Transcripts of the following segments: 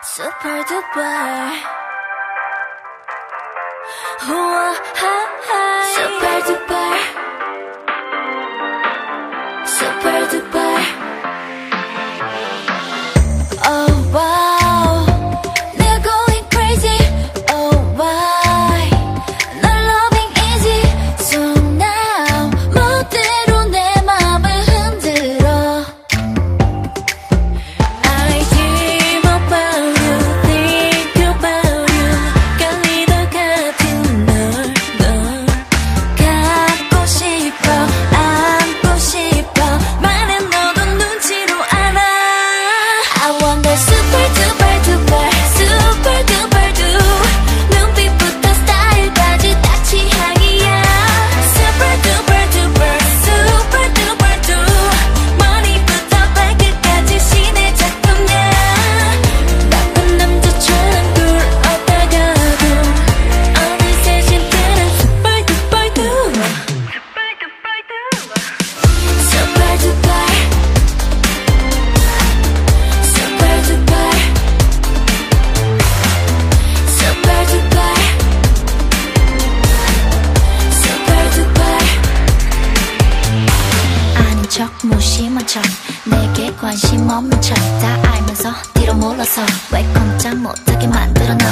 super duper. Whoa, hi. Super duper. Super duper. 척 무심한 척 내게 관심 없는 척 다 알면서 뒤로 물러서 왜 꼼짝 못하게 만들어 너?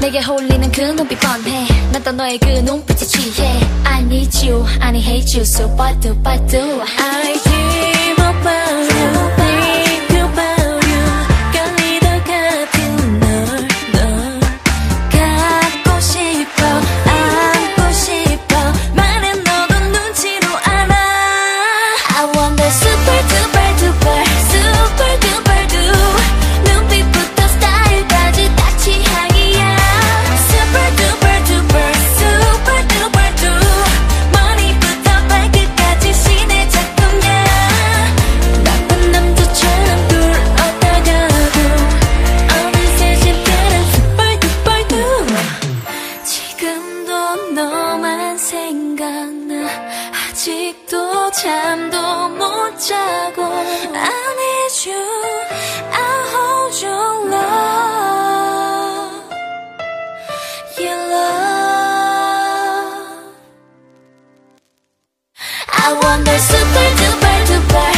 내게 홀리는 그 눈빛 뻔해. 난또 너의 그 눈빛에 취해. I need you, I need hate you super duper do I dream about 너만 생각나 아직도 잠도 못 자고 I need you I hold your love Your love I wonder super duper duper